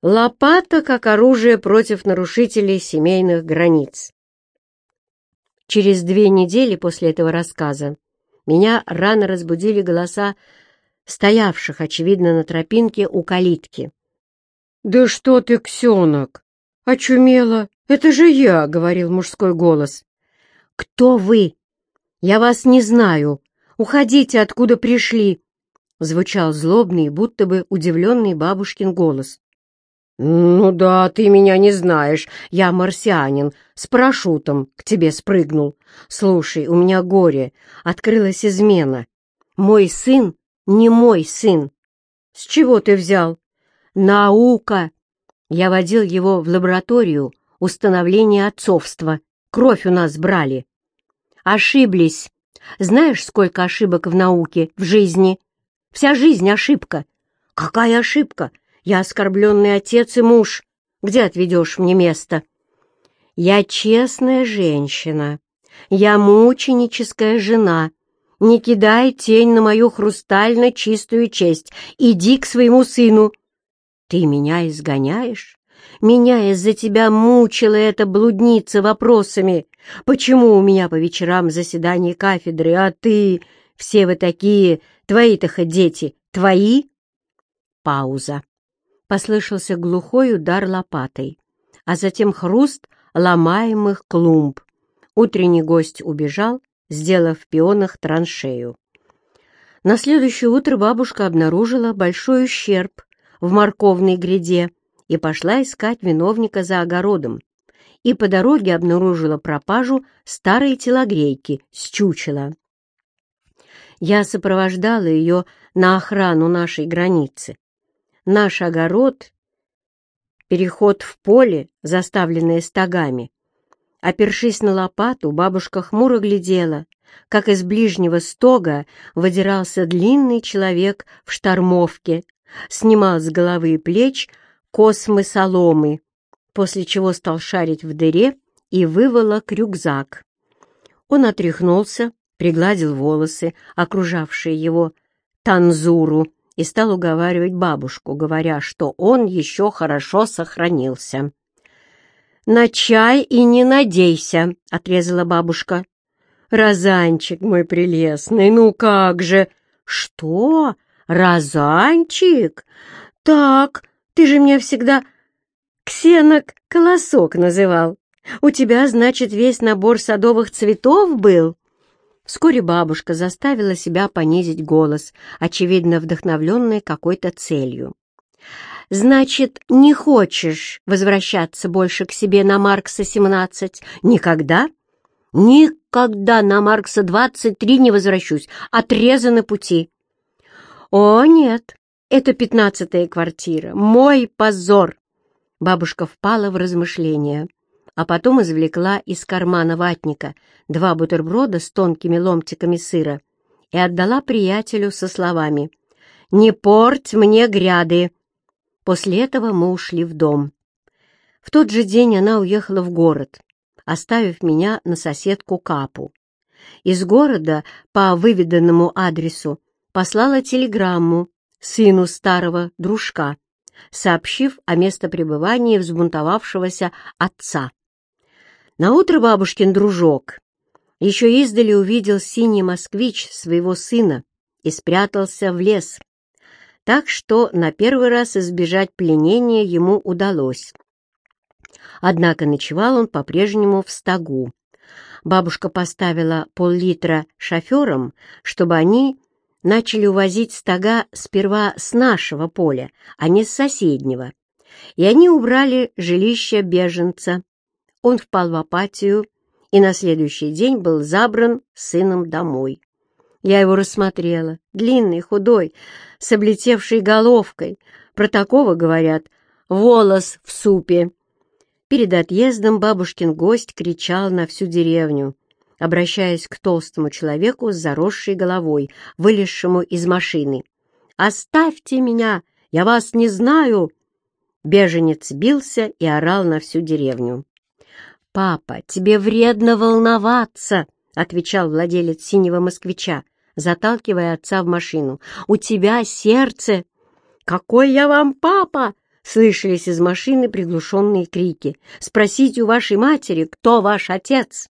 Лопата как оружие против нарушителей семейных границ. Через две недели после этого рассказа меня рано разбудили голоса стоявших, очевидно, на тропинке у калитки. «Да что ты, Ксенок! Очумела! Это же я!» — говорил мужской голос. «Кто вы? Я вас не знаю. Уходите, откуда пришли!» — звучал злобный, будто бы удивленный бабушкин голос. «Ну да, ты меня не знаешь. Я марсианин, с парашютом к тебе спрыгнул. Слушай, у меня горе, открылась измена. Мой сын не мой сын. С чего ты взял? Наука. Я водил его в лабораторию установления отцовства. Кровь у нас брали. Ошиблись. Знаешь, сколько ошибок в науке, в жизни? Вся жизнь ошибка. Какая ошибка? Я оскорбленный отец и муж. Где отведешь мне место? Я честная женщина. Я мученическая жена. Не кидай тень на мою хрустально чистую честь. Иди к своему сыну. Ты меня изгоняешь? Меня из-за тебя мучила эта блудница вопросами. Почему у меня по вечерам заседание кафедры, а ты... Все вы такие, твои-то хоть дети, твои? Пауза послышался глухой удар лопатой, а затем хруст ломаемых клумб. Утренний гость убежал, сделав в пионах траншею. На следующее утро бабушка обнаружила большой ущерб в морковной гряде и пошла искать виновника за огородом. И по дороге обнаружила пропажу старой телогрейки с чучела. Я сопровождала ее на охрану нашей границы. Наш огород — переход в поле, заставленное стогами. Опершись на лопату, бабушка хмуро глядела, как из ближнего стога выдирался длинный человек в штормовке, снимал с головы и плеч космы соломы, после чего стал шарить в дыре и выволок рюкзак. Он отряхнулся, пригладил волосы, окружавшие его танзуру, и стал уговаривать бабушку, говоря, что он еще хорошо сохранился. «На чай и не надейся», — отрезала бабушка. «Розанчик мой прелестный, ну как же!» «Что? Розанчик? Так, ты же меня всегда Ксенок Колосок называл. У тебя, значит, весь набор садовых цветов был?» Вскоре бабушка заставила себя понизить голос, очевидно вдохновленной какой-то целью. «Значит, не хочешь возвращаться больше к себе на Маркса-17? Никогда?» «Никогда на Маркса-23 не возвращусь. Отрезаны пути». «О, нет, это пятнадцатая квартира. Мой позор!» Бабушка впала в размышления а потом извлекла из кармана ватника два бутерброда с тонкими ломтиками сыра и отдала приятелю со словами «Не порть мне гряды!». После этого мы ушли в дом. В тот же день она уехала в город, оставив меня на соседку Капу. Из города по выведанному адресу послала телеграмму сыну старого дружка, сообщив о местопребывании взбунтовавшегося отца. Наутро бабушкин дружок еще издали увидел синий москвич своего сына и спрятался в лес. Так что на первый раз избежать пленения ему удалось. Однако ночевал он по-прежнему в стогу. Бабушка поставила пол-литра шоферам, чтобы они начали увозить стога сперва с нашего поля, а не с соседнего. И они убрали жилище беженца, он впал в апатию и на следующий день был забран сыном домой. Я его рассмотрела, длинный, худой, с облетевшей головкой. Про такого, говорят, волос в супе. Перед отъездом бабушкин гость кричал на всю деревню, обращаясь к толстому человеку с заросшей головой, вылезшему из машины. «Оставьте меня! Я вас не знаю!» Беженец бился и орал на всю деревню. «Папа, тебе вредно волноваться», — отвечал владелец синего москвича, заталкивая отца в машину. «У тебя сердце». «Какой я вам папа?» — Слышались из машины приглушенные крики. «Спросите у вашей матери, кто ваш отец!»